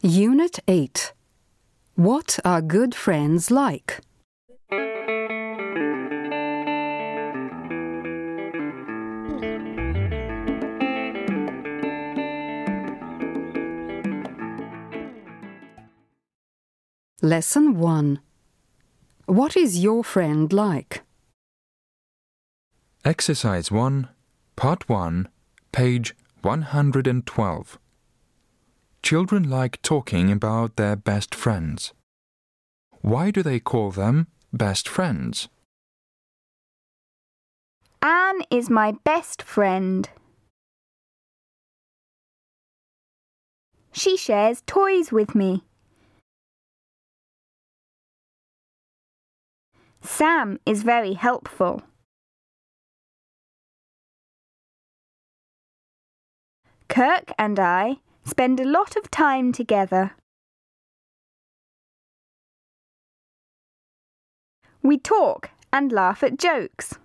Unit 8. What are good friends like? Lesson 1. What is your friend like? Exercise 1, Part 1, page 112. Children like talking about their best friends. Why do they call them best friends? Anne is my best friend. She shares toys with me. Sam is very helpful. Kirk and I spend a lot of time together. We talk and laugh at jokes.